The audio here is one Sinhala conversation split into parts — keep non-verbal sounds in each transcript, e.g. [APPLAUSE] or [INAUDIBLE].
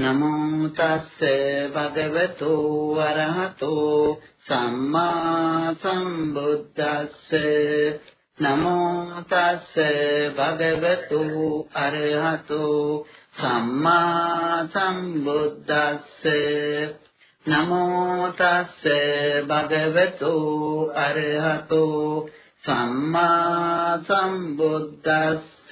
නමෝ තස්ස භගවතු වරහතෝ සම්මා සම්බුද්දස්ස. නමෝ තස්ස භගවතු අරහතෝ සම්මා සම්බුද්දස්ස. නමෝ තස්ස භගවතු අරහතෝ සම්මා සම්බුද්දස්ස.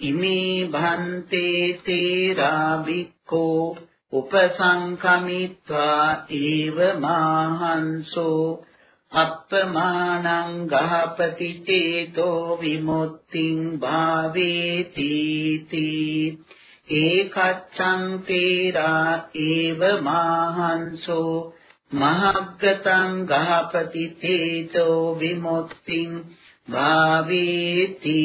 ඉමේ භන්තේ තේරා බික්ඛෝ උපසංකමිත්වා ඒව මාහංසෝ අප්පමානං ගහපති චේතෝ විමුක්තිං භාවේති තී ඒකච්ඡං තේරා ඒව මාහංසෝ මහග්ගතං ගහපති චේතෝ විමුක්තිං භාවේති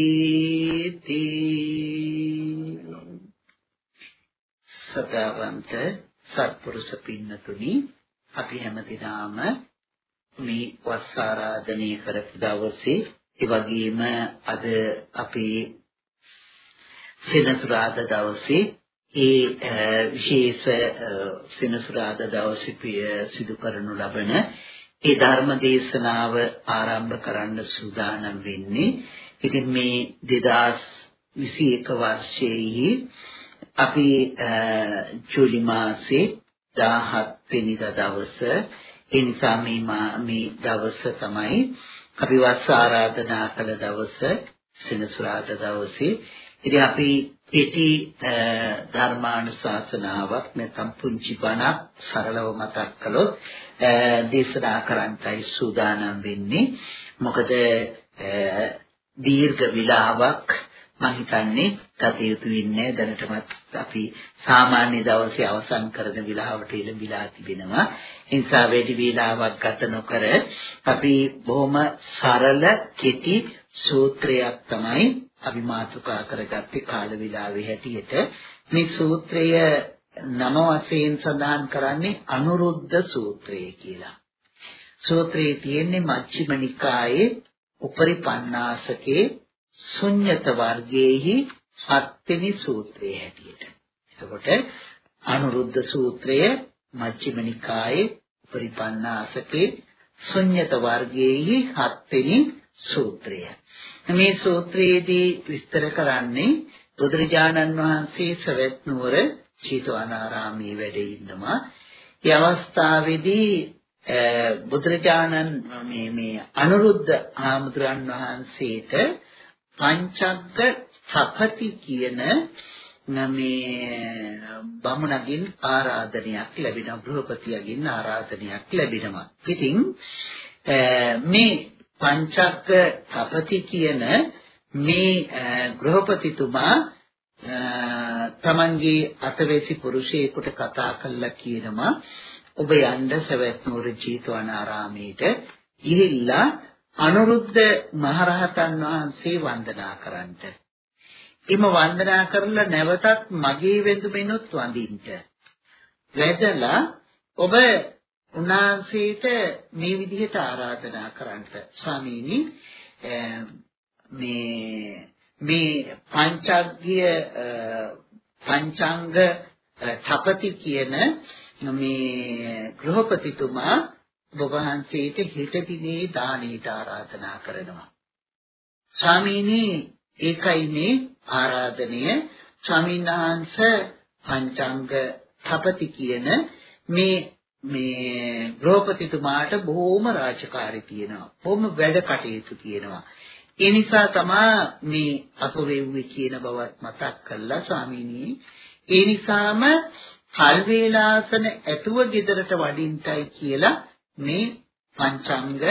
සදාවන්ත සත්පුරුෂ පින්නතුනි අපි හැමදිනම මේ වස් ආරාධනය කරපු දවසේ ඒ වගේම අද අපි සෙනසුරාදා දවසේ ඒ විශේෂ සෙනසුරාදා දවසේ සිදු කරනු ලබන ඒ ධර්ම දේශනාව ආරම්භ කරන්න සූදානම් වෙන්නේ. ඉතින් මේ 2021 වර්ෂයේ අපි ජූලි මාසේ 17 වෙනිදා දවස ඒ නිසා මේ මේ දවස තමයි අපි වස් ආරාධනා කළ දවස සෙනසුරාදා දවසේ. ඉතින් අපි කෙටි ධර්මානුශාසනාවක් නැත්නම් පුංචි බණක් සරලව මතක් කළොත් දේශනා කරන්නයි සූදානම් වෙන්නේ. මොකද දීර්ඝ විලාවක් මම හිතන්නේ ගත යුතු වෙන්නේ දැනටමත් අපි සාමාන්‍ය දවසේ අවසන් කරන විලාවට එළඹිලා තිබෙනවා. ඒ නිසා වැඩි වේලාවක් ගත නොකර අපි බොහොම සරල කෙටි සූත්‍රයක් තමයි අපි මාතෘකා කරගත්තේ කාල වේලාවේ හැටියට මේ සූත්‍රය නම වශයෙන් සඳහන් කරන්නේ අනුරුද්ධ සූත්‍රය කියලා. සූත්‍රයේ තියෙන්නේ මච්චිම නිකායේ උපරිපන්නාසකේ ශුන්්‍යත වර්ගයේහි හත්වෙනි සූත්‍රයේ හැටියට. එතකොට අනුරුද්ධ සූත්‍රය මච්චිම නිකායේ උපරිපන්නාසකේ ශුන්්‍යත වර්ගයේහි හත්වෙනි සූත්‍රය. මේ සූත්‍රයේදී විස්තර කරන්නේ බුදුරජාණන් වහන්සේ සවැත් නුවර චීතවනාරාමයේ වැඩ ඉන්නවා. ඒ අවස්ථාවේදී බුදුරජාණන් මේ මේ අනුරුද්ධ ආමුදුරන් වහන්සේට පංචග්ග සපති කියන මේ බමුණගෙන් ආරාධනයක් ලැබෙනවා ගෘහපතියගෙන් ආරාධනයක් ලැබෙනවා. ඉතින් මේ පංචක්ක සපති කියන මේ ගෘහපතිතුමා තමන්ගේ අතවැසි පුරුෂයෙකුට කතා කළා කියනවා ඔබ යන්න සවැත් නුවර ජීතවනාරාමයට ගිහිල්ලා අනුරුද්ධ මහරහතන් වහන්සේ වන්දනා කරන්නට. එම වන්දනා කරලා නැවතත් මගේ වෙඳුමිනුත් වඳින්න. වැදලා ඔබ උන්වහන්සේට මේ විදිහට ආරාධනා කරන්න ස්වාමීනි මේ මේ පංචග්ගය පංචාංග තපති කියන මේ ගෘහපතිතුමා ඔබ වහන්සේට හෙට දිනේ දානීට ආරාධනා කරනවා. ස්වාමීනි ඒකයි මේ ආරාධනය. ස්වාමීන් වහන්සේ පංචාංග තපති කියන මේ මේ ගෘහපතිතුමාට බොහොම රාජකාරී තියෙනවා. බොහොම වැඩ කටයුතු තියෙනවා. ඒ නිසා තමයි මේ අප වෙව්වේ කියන බවත් මතක් කළා ස්වාමීනි. ඒ නිසාම කල් වේලාසන ඇතුව ගෙදරට වඩින්ටයි කියලා මේ පංචංග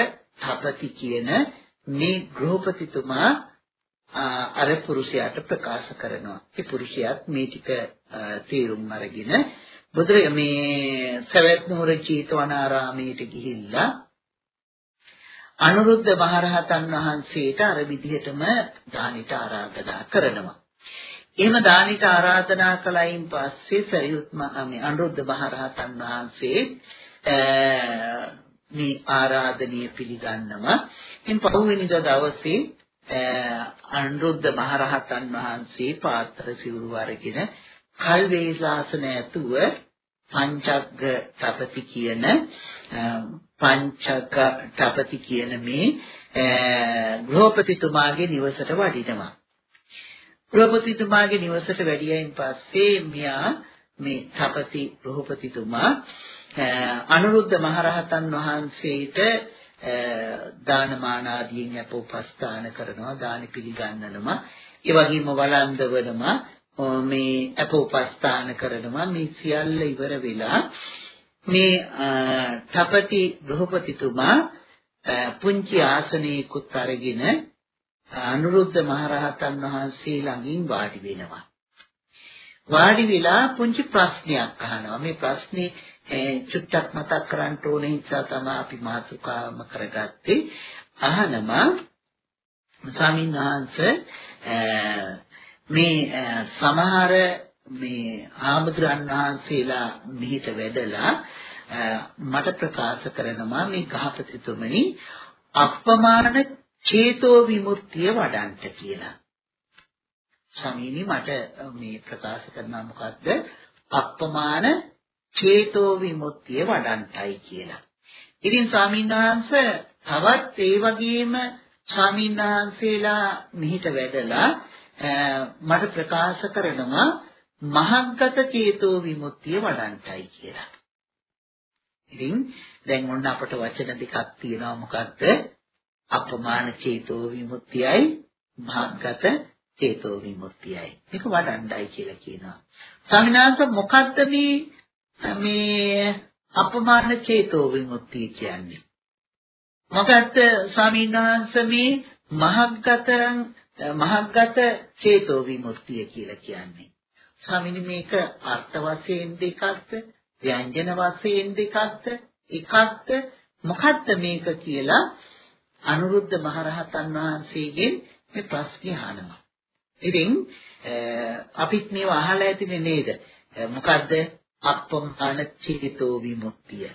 තපති කියන මේ ගෘහපතිතුමා අර පුරුෂයාට ප්‍රකාශ කරනවා. ඒ පුරුෂයාත් මේ ටික තේරුම් අරගෙන බුදුර මේ සවැත් නුවර චීතවනාරාමයට ගිහිල්ලා අනුරුද්ධ මහරහතන් වහන්සේට අර විදිහටම දානිට ආරාධනා කරනවා. එහෙම දානිට ආරාධනා කළයින් පස්සේ සරියුත් මේ අනුරුද්ධ මහරහතන් වහන්සේ මේ ආරාධනීය පිළිගන්නවා. ඉතින් පහුවෙනිදා දවසේ අනුරුද්ධ මහරහතන් වහන්සේ පාත්‍ර සිවුරු අරගෙන කල් වේසාසන ඇතුව පංචග්ග තපති කියන පංචක තපති කියන මේ ගෘහපතිතුමාගේ නිවසට වඩිනවා. ගෘහපතිතුමාගේ නිවසට වැඩියෙන් පස්සේ මෙයා මේ තපති ගෘහපතිතුමා අනුරුද්ධ මහරහතන් වහන්සේට දානමාන ආදීන් අප උපස්ථාන කරනවා දානි පිළිගන්නනවා ඒ වගේම වළඳවනවා මේ අප උපස්ථාන කරනවා. මේ සියල්ල ඉවර වෙලා මේ තපති ගෘහපතිතුමා පුංචි ආසනයකුත් අරගෙන අනුරුද්ධ මහරහතන් වහන්සේ ළඟින් වාඩි වෙනවා. වාඩි වෙලා පුංචි ප්‍රශ්නයක් අහනවා. මේ ප්‍රශ්නේ චුට්ටක් මතක් කරන්න ඕන නිසා තමයි අපි මාතෘකාවම කරගත්තේ. අහනවා ස්වාමීන් වහන්සේ මේ සමහර මේ ආමතුරන් වහන්සේලා මිහිට වැඩලා මට ප්‍රකාශ කරනවා මේ ගහපතිතුමනි අප්‍රමාණ චේතෝ විමුක්තිය වඩන්ට කියලා. ස්වාමීනි මට මේ ප්‍රකාශ කරනවා මොකද්ද? අප්‍රමාණ චේතෝ විමුක්තිය වඩන්ටයි කියලා. ඉතින් ස්වාමීන් වහන්සේ තවත් ඒ වගේම ස්වාමීන් වහන්සේලා මිහිට වැඩලා මට ප්‍රකාශ කරනවා මහග්ගත චේතෝ විමුක්තිය වඩන්ටයි කියලා. ඉතින් දැන් ඔන්න අපට වචන දෙකක් තියෙනවා මොකද්ද? අපමාන චේතෝ විමුක්තියයි මහග්ගත චේතෝ විමුක්තියයි. මේක වඩණ්ඩයි කියලා කියනවා. ස්වාමිනාංශ මොකද්ද මේ මේ අපමාන චේතෝ විමුක්තිය කියන්නේ? මොකද්ද ස්වාමිනාංශ මේ මහග්ගත මහග්ගත චේතෝ විමුක්තිය කියලා කියන්නේ? ස්වාමිනි මේක අර්ථ වශයෙන් දෙකක්ද? ව්‍යංජන වශයෙන් දෙකක්ද? එකක්ද? මොකද්ද මේක කියලා අනුරුද්ධ මහරහතන් වහන්සේගෙන් මේ ප්‍රශ්නේ අහනවා. ඉතින් අපිත් මේව අහලා ඇතිනේ නේද? මොකද්ද අප්පම්පාන චිතෝ විමුක්තිය.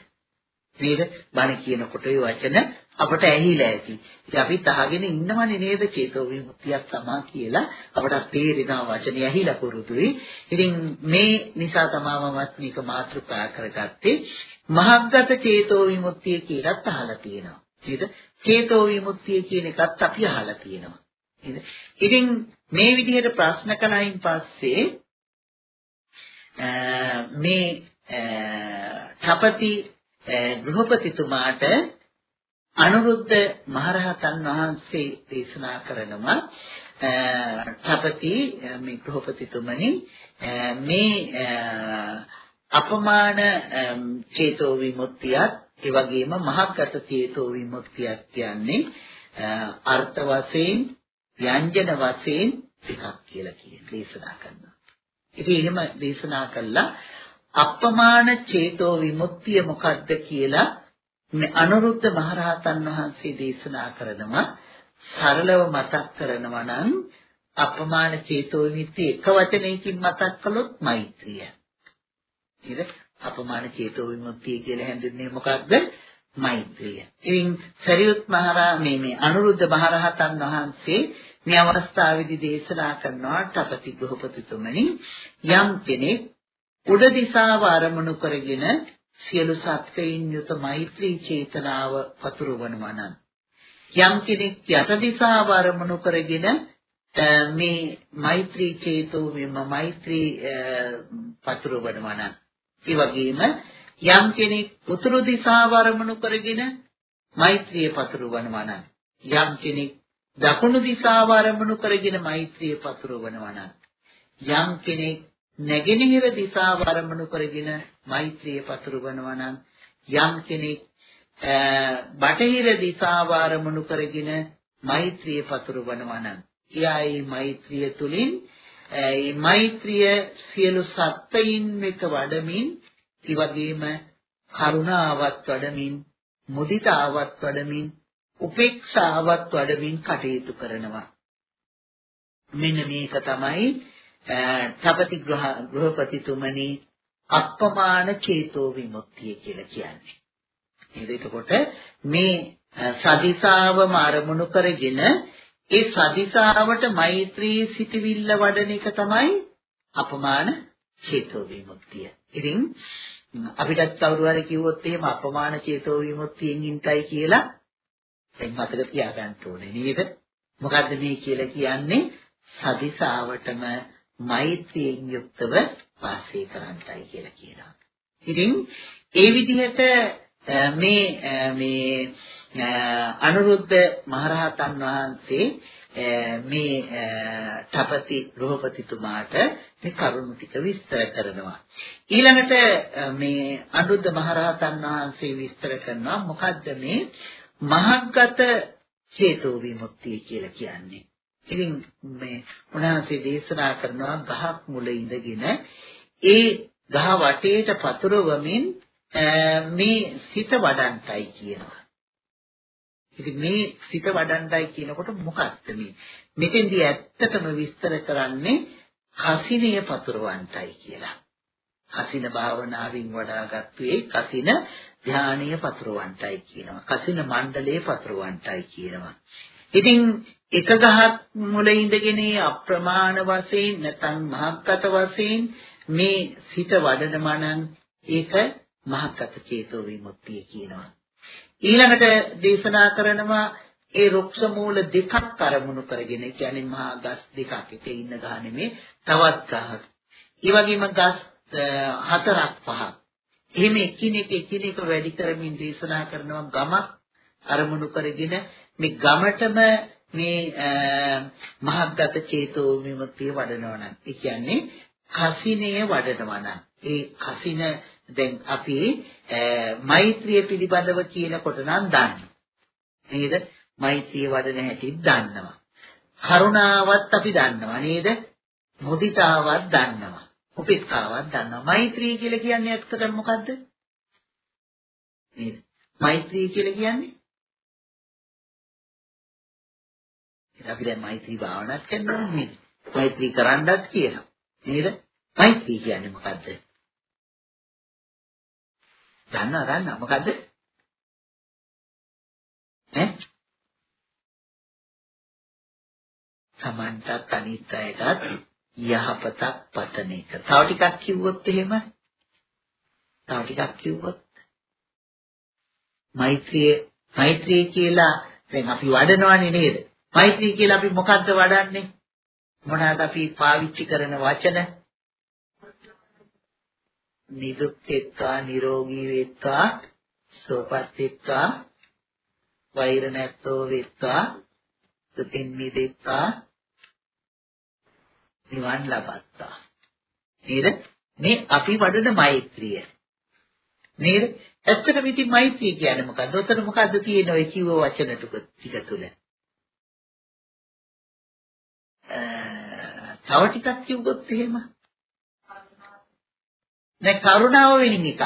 නේද? බණ කියනකොට ඒ වචන අපට ඇහිලා ඇති. ඉතින් අපිත් අහගෙන ඉන්නවනේ නේද චේතෝ විමුක්තියක් තමා කියලා අපට තේරෙනවා වචනේ ඇහිලා පුරුදුයි. ඉතින් මේ නිසා තමයි මමත් මේක මාතෘකා කරගත්තේ. මහග්ගත චේතෝ විමුක්තිය කියලාත් අහලා තියෙනවා. නේද? චේතෝ විමුක්තිය කියන එකත් අපි අහලා තියෙනවා. නේද? ඉතින් මේ විදිහට ප්‍රශ්න කලයින් පස්සේ මේ තපති ගෘහපතිතුමාට අනුරුද්ධ මහරහතන් වහන්සේ දේශනා කරනවා තපති මේ ගෘහපතිතුමනි මේ අපමාන චේතෝ විමුක්තියත් ඒ වගේම මහග්ගත චේතෝ විමුක්තියක් කියන්නේ අර්ථ වශයෙන් ව්‍යංජන වශයෙන් එකක් කියලා කියන දේශනා කරනවා. ඉතින් එහෙම දේශනා කළා අප්‍රමාණ චේතෝ විමුක්තිය මොකක්ද කියලා මේ අනුරුද්ධ මහරහතන් වහන්සේ දේශනා කරනවා සරලව මතක් කරනවා නම් අප්‍රමාණ චේතෝ විමුක්තිය එක වචනයකින් මතක් කළොත් මෛත්‍රිය. නේද? අප්‍රමාණ චේතෝ විමුක්තිය කියලා හැඳින්වෙන්නේ මොකක්ද? මෛත්‍රිය. ඉතින් සරියුත් මහරා මේ මේ අනුරුද්ධ මහරහතන් වහන්සේ මේ අවස්ථාවේදී දේශනා කරනවා තපති ගෘහපතිතුමනි යම් කෙනෙක් උඩ දිශාව අරමුණු කරගෙන සියලු සත්ත්වයින් යුත මෛත්‍රී චේතනාව පතුරවනවා නම් යම් කෙනෙක් යට දිශාව අරමුණු කරගෙන මේ මෛත්‍රී චේතෝ මෙම මෛත්‍රී පතුරවනවා නම්. ඒ වගේම යම් කෙනෙක් උතුරු දිශාව අරමුණු කරගෙන මෛත්‍රිය පතුරවනවා නම් යම් කෙනෙක් දකුණු දිශාව අරමුණු කරගෙන මෛත්‍රිය පතුරවනවා නම් යම් කෙනෙක් නැගෙනහිර දිශාව අරමුණු කරගෙන මෛත්‍රිය පතුරවනවා නම් යම් කෙනෙක් බටහිර දිශාව අරමුණු කරගෙන මෛත්‍රිය පතුරවනවා නම් එයායි මෛත්‍රිය තුලින් ඒ මෛත්‍රිය සියලු සත්ත්වයින් වෙත වඩමින් ඒ වගේම කරුණාවත් වඩමින් මුදිතාවත් වඩමින් උපේක්ෂාවත් වඩමින් කටයුතු කරනවා. මෙන්න මේක තමයි තපති ගෘහපතිතුමනි අප්‍රමාණ චේතෝ විමුක්තිය කියලා කියන්නේ. නේද? එතකොට මේ සදිසාවම අරමුණු කරගෙන ඒ සදිසාවට මෛත්‍රී සිටවිල්ල වඩන එක තමයි අපමාන චේතෝ විමුක්තිය. ඉතින් අපිටත් කවුරු හරි කිව්වොත් එහෙම අපමාන චේතෝ විමුක්තියෙන් ඉන්ටයි කියලා දැන් මතක තියාගන්න ඕනේ නේද? මොකද්ද මේ කියලා කියන්නේ? සදිසාවටම මෛත්‍රියෙන් යුක්තව වාසය කරන්නයි කියලා කියනවා. ඉතින් ඒ විදිහට මේ මේ අනුරුද්ධ මහරහතන් වහන්සේ මේ තපති රෝපතිතුමාට මේ කරුණු ටික විස්තර කරනවා. ඊළඟට මේ අනුරුද්ධ මහරහතන් වහන්සේ විස්තර කරනවා මොකද්ද මේ මහග්ගත චේතෝ විමුක්තිය කියලා කියන්නේ. ඉතින් මේ උන්වහන්සේ දේශනා කරනවා ගහක් මුල ඉඳගෙන ඒ ගහ වටේට පතුරවමින් මේ සිත වඩන්ටයි කියනවා. ඉතින් මේ සිත වඩන්ටයි කියනකොට මොකක්ද මේ? මෙතෙන්දී ඇත්තටම විස්තර කරන්නේ කසිනිය පතුරවන්ටයි කියලා. කසින භාවනාවෙන් වඩාගත්තු ඒ කසින ධානීය පතුරවන්ටයි කියනවා. කසින මණ්ඩලයේ පතුරවන්ටයි කියනවා. ඉතින් එක ගහක් මුල ඉඳගෙන අප්‍රමාණ වශයෙන් නැත්නම් මහත්ගත වශයෙන් මේ සිත වඩනවා නම් ඒක මහත්ගත චේතෝ විමුක්තිය කියනවා. ඊළඟට දේශනා කරනවා ඒ රුක්ෂ මූල දෙකක් අරමුණු කරගෙන කියන්නේ මහා ගස් දෙකක් එක ඉන්න ගහ නෙමේ තවත් ගහක්. ඒ වගේම ගස් හතරක් පහක්. එහෙම එකිනෙක එකිනෙක වැඩි කරමින් දේශනා කරනවා ගමක් අරමුණු කරගෙන මේ ගමටම මේ මහත්ගත චේතෝ විමුක්තිය වඩනවා නම්. ඒ කියන්නේ කසිනේ වඩනවා නම්. ඒ කසින දැන් අපි මෛත්‍රිය පිළිබඳව කියනකොට නම් දන්නවා. නේද? මෛත්‍රිය වඩන හැටි දන්නවා. කරුණාවත් අපි දන්නවා. නේද? මුදිතාවත් දන්නවා. උපේක්ඛාවත් දන්නවා. මෛත්‍රිය කියලා කියන්නේ ඇත්තටම මොකද්ද? නේද? මෛත්‍රිය කියලා කියන්නේ අපි දැන් මෛත්‍රී භාවනාවක් කරනවා නේද? මෛත්‍රී කරන්නත් කියනවා. නේද? මෛත්‍රී කියන්නේ මොකද්ද? දන්නව දන්නව මොකද්ද? ඈ? සමන්තත් අනිත් අයටත් යහපතක් පතන එක. තව ටිකක් කිව්වොත් එහෙම තව ටිකක් කිව්වොත් මෛත්‍රිය මෛත්‍රිය කියලා දැන් අපි වඩනවානේ නේද? මෛත්‍රී කියලා අපි මොකද්ද වඩන්නේ? මොනවාද අපි පාවිච්චි කරන වචන? නිදුක් වෙත්වා නිරෝගී වෙත්වා සුවපත් වෙත්වා වෛර නැත්තෝ වෙත්වා සුතින් මිදෙත්වා නිවන් ලබත්තා නේද මේ අපි වඩන මෛත්‍රිය නේද ඇත්තටම ඉතින් මෛත්‍රිය කියන්නේ මොකද්ද? ඔතන මොකද්ද තියෙන ඔය කිව්ව වචන ටික තුල? තව ටිකක් කිව්වොත් එහෙම. දැන් කරුණාව වෙනින් එකක්.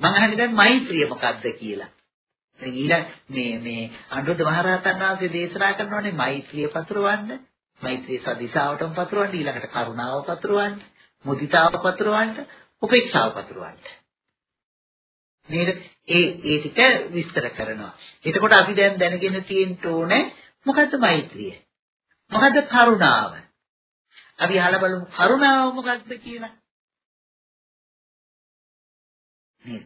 මම අහන්නේ දැන් මෛත්‍රිය මොකක්ද කියලා. දැන් ඊළඟ මේ මේ අනුරුද්ධ මහරහතන් වහන්සේ දේශනා කරනවානේ මෛත්‍රිය පතුරවන්න. මෛත්‍රිය සදිසාවටම පතුරවන්න ඊළඟට කරුණාව පතුරවන්න මුදිතාව පතුරවන්න උපේක්ෂාව පතුරවන්න. නේද ඒ ඒ ටික විස්තර කරනවා. එතකොට අපි දැන් දැනගෙන තියෙන්න ඕනේ මොකද්ද මෛත්‍රිය? මොකද්ද කරුණාව? අපි අහලා බලමු කරුණාව මොකක්ද කියලා. නේද?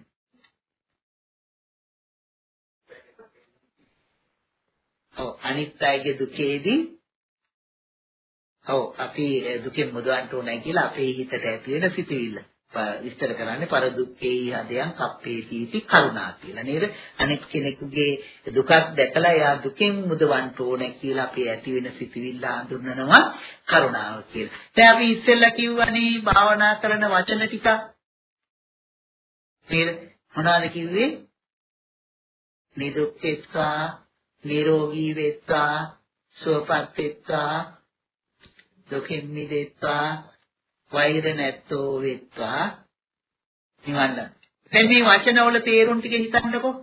ඔව් අනිත් අයගේ දුකේදී ඔව් අපි දුකෙන් මුදවන්න ඕනේ කියලා අපේ හිතට ඇති වෙන සිතුවිල්ල. විස්තර කරන්නේ පර දුක්ඛේ හදයන් කප්පේ තීති කරුණා කියලා. නේද? අනෙක් කෙනෙකුගේ දුකක් දැකලා එයා දුකෙන් මුදවන්න ඕනේ කියලා අපි ඇති වෙන සිතිවිල්ල හඳුන්වනවා කරුණාව කියලා. දැන් අපි ඉස්සෙල්ලා කිව්වනේ භාවනා කරන වචන ටික. නේද? මොනවද කිව්වේ? නිදුක් වෙත්වා නිරෝගී වෙත්වා සුවපත් වෙත්වා දුකින් මිදෙත්වා වෛර නැත්තෝ වෙත්වා නිවන්න. දැන් මේ වචනවල තේරුම් ටික හිතන්නකෝ.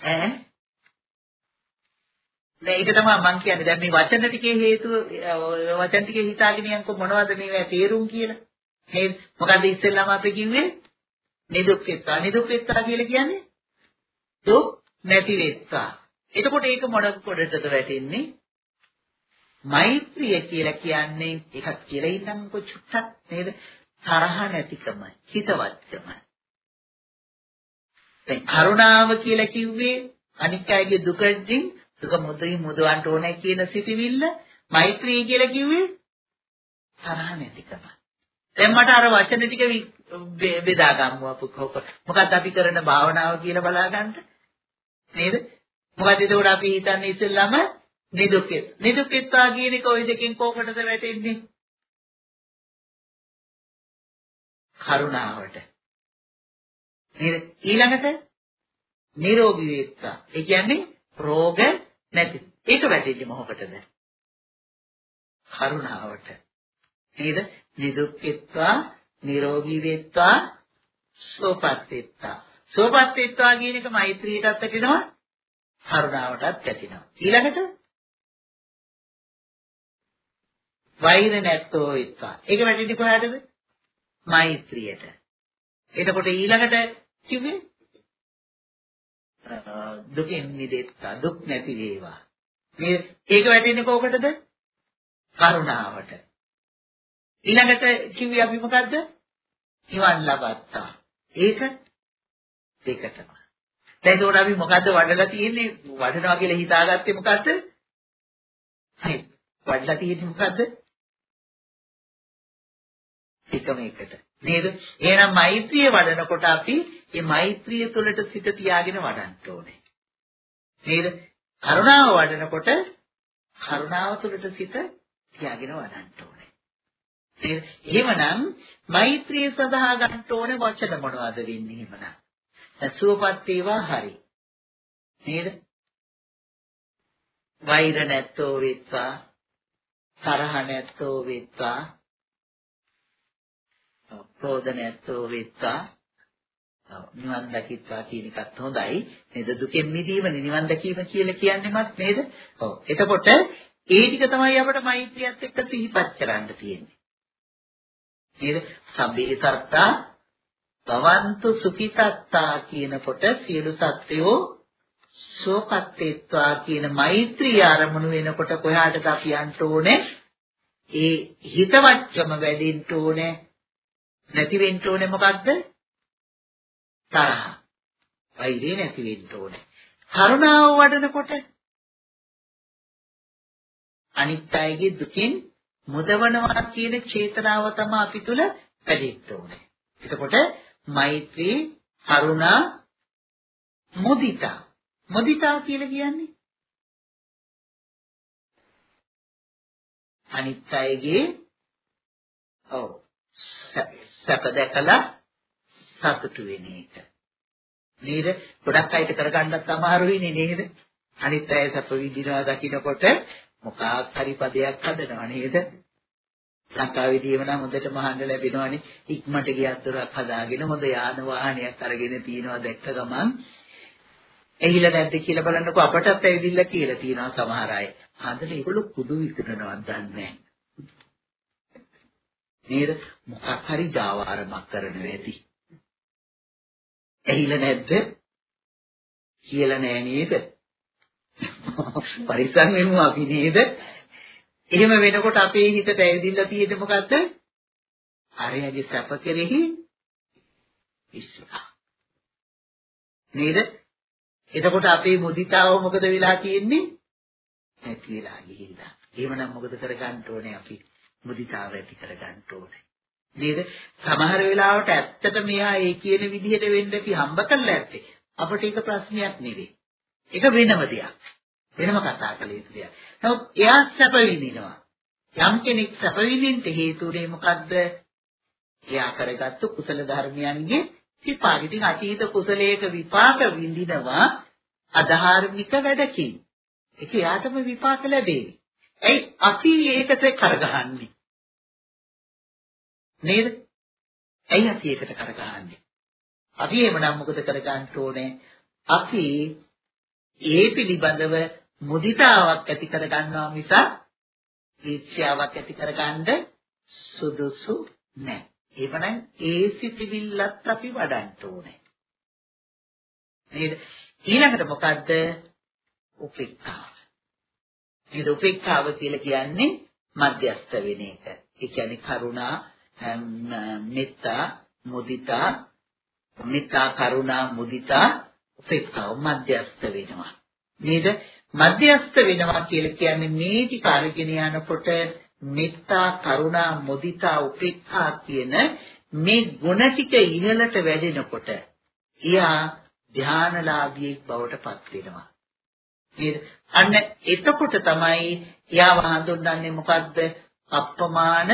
ඈ දැන් ඒක තමයි මම කියන්නේ. දැන් මේ වචන ටිකේ හේතුව වචන ටිකේ හිතාගෙන යනකො මොනවද මේවා තේරුම් කියලා. නේද? මොකද ඉස්සෙල්ලාම අපි කිව්වේ නිදුක් වෙත්තා. නිදුක් වෙත්තා කියලා කියන්නේ දුක් නැති වෙත්තා. එතකොට ඒක මොන කොටටද වැටෙන්නේ? මෛත්‍රිය කියලා කියන්නේ එකක් කියලා ඉන්නම්කො චුට්ටක් නේද? තරහ නැතිකම, හිතවත්කම. දැන් කරුණාව කියලා කිව්වේ අනික් අයගේ දුකෙන් දුක මුදින් මුදවන්න ඕනේ කියන සිටිවිල්ල මෛත්‍රිය කියලා කිව්වේ තරහ නැතිකම. දැන් මට අර වචන ටික බෙදා ගමු අපු මොකක්ද අපි කරන භාවනාව කියලා බලාගන්න නේද? මොකද එතකොට අපි හිතන්නේ ඉස්සෙල්ලාම නිදුක්කේ. නිදුක්කෙත්වා කියන එක ওই දෙකෙන් කොකටද වැටෙන්නේ? කරුණාවට. නේද? ඊළඟට නිරෝගී වේත්තා. ඒ කියන්නේ රෝග නැති. ඒක වැටෙන්නේ මොකටද? කරුණාවට. නේද? නිදුක් වෙත්වා, නිරෝගී වෙත්වා, සෝපත් වෙත්වා. සෝපත් වෙත්වා කියන එක මෛත්‍රියටත් ඇතිවෙනවා, කරුණාවටත් ඇතිවෙනවා. ඊළඟට වෛර නැත්තෝ වෙත්වා. ඒක වැටෙන්නේ කොහාටද? මෛත්‍රියට. එතකොට ඊළඟට කිව්වේ දුකෙන් මිදෙත්තා දුක් නැති වේවා. මේ ඒක වැටෙන්නේ කොහකටද? කරුණාවට. ඊළඟට කිව්වේ අපි මොකද්ද? නිවන් ලබත්තා. ඒක දෙකටම. දැන් ඒකට අපි මොකද්ද වඩලා තියෙන්නේ? වඩනවා කියලා හිතාගත්තේ මොකද්ද? හරි. වඩලා තියෙන්නේ මොකද්ද? එකම එකට. නේද? එහෙනම් මෛත්‍රිය වඩනකොට අපි මේ මෛත්‍රිය තුළට සිත තියාගෙන වඩන්න ඕනේ. නේද? කරුණාව වඩනකොට කරුණාව තුළට සිත තියාගෙන වඩන්න ඕනේ. නේද? එහෙමනම් මෛත්‍රිය සඳහා ගන්න ඕනේ වචන මොනවද වෙන්නේ එහෙමනම්? සුවපත් ඒවා හරි. නේද? වෛර නැත්තෝ වෙත්වා තරහ නැත්තෝ වෙත්වා ක්‍රෝධ නැත්තෝ වෙත්වා. නිවන් දකිත්වා කියන එකත් හොඳයි. නේද? දුකෙන් මිදීම නිවන් දැකීම කියලා කියන්නේමත් නේද? ඔව්. එතකොට ඒ ටික තමයි අපිට මෛත්‍රියත් එක්ක සිහිපත් කරන්න තියෙන්නේ. නේද? සබ්බේ සත්තා භවන්තු සුඛිතත්තා කියනකොට සියලු සත්වයෝ සෝපත්තේත්වා කියන මෛත්‍රී ආරමුණු වෙනකොට කොහාටද අපි යන්න ඕනේ? ඒ හිතවත්කම වැඩෙන්න ඕනේ. නැති වෙන්න ඕනේ මොකද්ද? තරහ. වෛරය නැති වෙන්න ඕනේ. කරුණාව වඩනකොට අනිත් අයගේ දුකින් මුදවනවා කියන චේතනාව තමයි අපි තුල වැඩෙන්න ඕනේ. එතකොට මෛත්‍රී, කරුණා, මුදිතා. මුදිතා කියලා කියන්නේ අනිත් අයගේ ඔව් සැප දැකලා සතුටු වෙන එක. නේද? ගොඩක් අයට කරගන්නත් අමාරුයිනේ නේද? අනිත් අය සැප විඳිනවා දකින්නකොට මොකක් හරි පදයක් හදනවා නේද? ලංකාවේදීම නම් හොඳට මහන්න ලැබෙනවානේ ඉක්මනට ගියත් දොරක් හදාගෙන හොඳ යාන වාහනයක් අරගෙන තියනවා දැක්ක ගමන් ඇහිලා නැද්ද කියලා බලන්නකෝ අපටත් ඇවිදින්න කියලා තියෙනවා සමහර අය. හන්දට ඒගොල්ලෝ කුඩු විකුණනවත් දන්නේ නැහැ. නේද? මොකක් හරි ජාවාරමක් කරනවා ඇති. ඇහිලා නැද්ද? කියලා නෑ නේද? [LAUGHS] පරිස්සම් වෙමු අපි නේද? එහෙම වෙනකොට අපේ හිතට ඇවිදින්න තියෙන්නේ මොකද්ද? අරයාගේ සැප කෙරෙහි විශ්වාස. නේද? එතකොට අපේ මුදිතාව මොකද වෙලා තියෙන්නේ? නැති වෙලා ගිහිල්ලා. එහෙමනම් මොකද කරගන්න ඕනේ අපි? මුදිතාව ඇති කරගන්න ඕනේ. නේද? සමහර වෙලාවට ඇත්තට මෙයා ඒ කියන විදිහට වෙන්න අපි හම්බ කරලා ඇත්තේ. අපිට ඒක ප්‍රශ්නයක් නෙවෙයි. ඒක වෙනම දෙයක්. වෙනම කතා කළ යුතු දෙයක්. නමුත් එයා සැප විඳිනවා. යම් කෙනෙක් සැප විඳින්න හේතුනේ මොකද්ද? එයා කරගත්තු කුසල ධර්මයන්ගේ විපාක. ඉතින් අතීත කුසලයක විපාක විඳිනවා අධාර්මික වැඩකින්. ඒක එයාටම විපාක ලැබෙන්නේ. ඇයි අපි ඒකට කරගහන්නේ? නේද? ඇයි අපි ඒකට කරගහන්නේ? අපි එමනම් මොකද කරගන්න ඕනේ? අපි ඒ පිළිබඳව මුදිතාවක් ඇති කරගන්නවා මිස ඊර්ෂ්‍යාවක් ඇති කරගන්න සුදුසු නැහැ. එවනම් ඒ සිතිවිල්ලත් අපි වඩන්න ඕනේ. නේද? ඊළඟට මොකද්ද? උපේක්ඛාව. නේද? උපේක්ඛාව කියලා කියන්නේ මධ්‍යස්ත වෙන එක. ඒ කියන්නේ කරුණා, මෙත්තා, මුදිතා, මෙත්තා, කරුණා, මුදිතා, උපේක්ඛාව මධ්‍යස්ත වෙනවා. නේද? මධ්‍යස්ත වෙනවා කියලා කියන්නේ මේ ටික අරගෙන යනකොට මෙත්තා, කරුණා, මුදිතා, උපේක්ඛා කියන මේ ගුණ ටික ඉහළට වැඩෙනකොට එයා ධානලාභියෙක් බවට පත් වෙනවා. නේද? අන්න එතකොට තමයි එයාව හඳුන්වන්නේ මොකද්ද? අප්‍රමාණ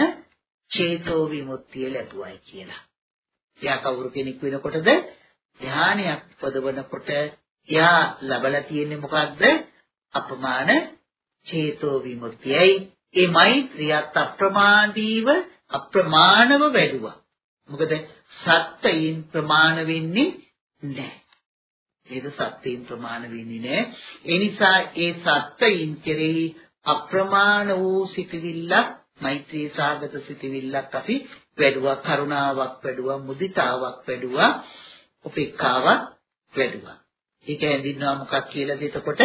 චේතෝ විමුක්තිය ලැබුවයි කියලා. එයා කවුරු කෙනෙක් වෙනකොටද ධානයක් පදවනකොට එයා ලබලා තියෙන්නේ මොකද්ද? අප්‍රමාණ චේතෝ විමුක්තියයි. ඒ මෛත්‍රියත් අප්‍රමාදීව අප්‍රමාණව වැඩුවා. මොකද සත්‍යයෙන් ප්‍රමාණ වෙන්නේ නැහැ. ඒක සත්‍යයෙන් ප්‍රමාණ වෙන්නේ නැහැ. ඒ නිසා ඒ සත්‍යයෙන් කෙරෙහි අප්‍රමාණ වූ සිටිවිල්ලක් මෛත්‍රී සාගත සිටිවිල්ලක් අපි වැඩුවා කරුණාවක් වැඩුවා මුදිතාවක් වැඩුවා උපේක්ඛාවක් වැඩුවා. ඒක හැඳින්වනවා මොකක් කියලාද එතකොට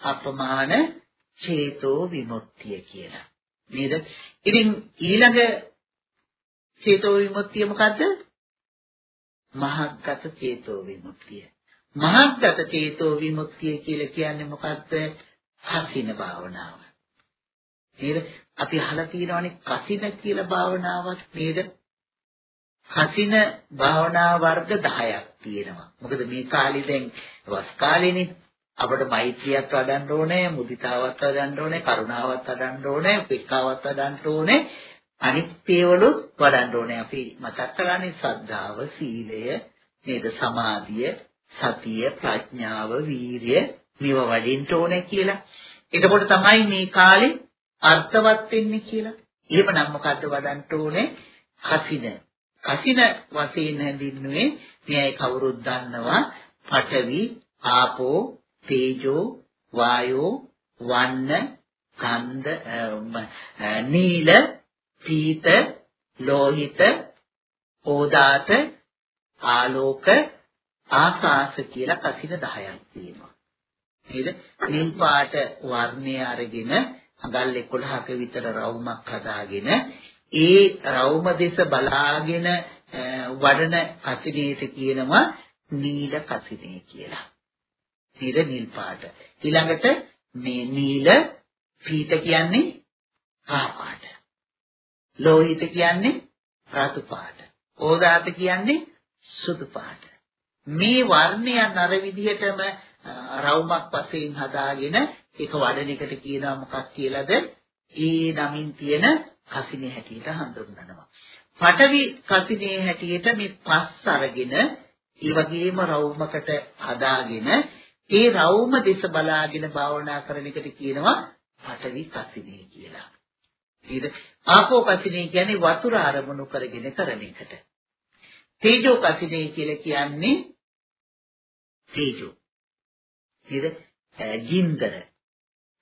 අප්‍රමාණ චේතෝ විමුක්තිය කියලා. නේද? ඉතින් ඊළඟ චේතෝ විමුක්තිය මොකද්ද? මහග්ගත චේතෝ විමුක්තිය. මහග්ගත චේතෝ විමුක්තිය කියලා කියන්නේ මොකද්ද? කසින භාවනාව. නේද? අපි අහලා තියෙනවානේ කසින කියලා භාවනාවක් නේද? කසින භාවනා වර්ග 10ක් තියෙනවා. මොකද මේ කාලේ දැන් වස් කාලේනේ අපිට මෛත්‍රියක් වඩන්න ඕනේ, මුදිතාවක් වඩන්න ඕනේ, කරුණාවක් වඩන්න ඕනේ, උපේක්ඛාවක් වඩන්න ඕනේ. අනිත් ඒවලුත් වඩන්න ඕනේ. අපි මතක් කරන්නේ ශ්‍රද්ධාව, සීලය, නේද? සමාධිය, සතිය, ප්‍රඥාව, වීරිය මේව වඩින්න ඕනේ කියලා. එතකොට තමයි මේ කාලේ අර්ථවත් වෙන්නේ කියලා. එහෙමනම් මොකද්ද වඩන්න ඕනේ? කසින. කසින වශයෙන් හැඳින්නුවේ මේ කවුරුත් දන්නවා පඨවි, ආපෝ, තේජෝ, වායෝ, වන්න, කන්ද, නීල, පීත, ලෝහිත, ඕදාත, ආලෝක, ආකාශ කියලා කසින 10ක් තියෙනවා. නේද? නිල් පාට වර්ණය අරගෙන අඟල් 11ක විතර රවුමක් හදාගෙන ඒ රවුම දෙස බලාගෙන වඩන කසිනේට කියනවා නීල කසිනේ කියලා. නේද නිල් පාට. ඊළඟට මේ නීල පීත කියන්නේ කහ පාට. ලෝහිත කියන්නේ රතු පාට. ඕදාත කියන්නේ සුදු පාට. මේ වර්ණයන් අර විදිහටම රවුමක් වශයෙන් හදාගෙන ඒක වඩන එකට කියනවා මොකක් කියලාද? ඒ නමින් තියෙන කසිනේ හැටියට හඳුන්වනවා. පඨවි කසිනේ හැටියට මේ පස් අරගෙන ඒ වගේම රවුමකට හදාගෙන ඒ රවුම දෙස බලාගෙන භාවනා කරන එකට කියනවා පඨවි කසිනේ කියලා. ඊට ආපෝ කසිනේ කියන්නේ වතුර ආරමුණු කරගෙන කරන එකට. තේජෝ කසිනේ කියලා කියන්නේ තේජෝ. නේද? ගින්දර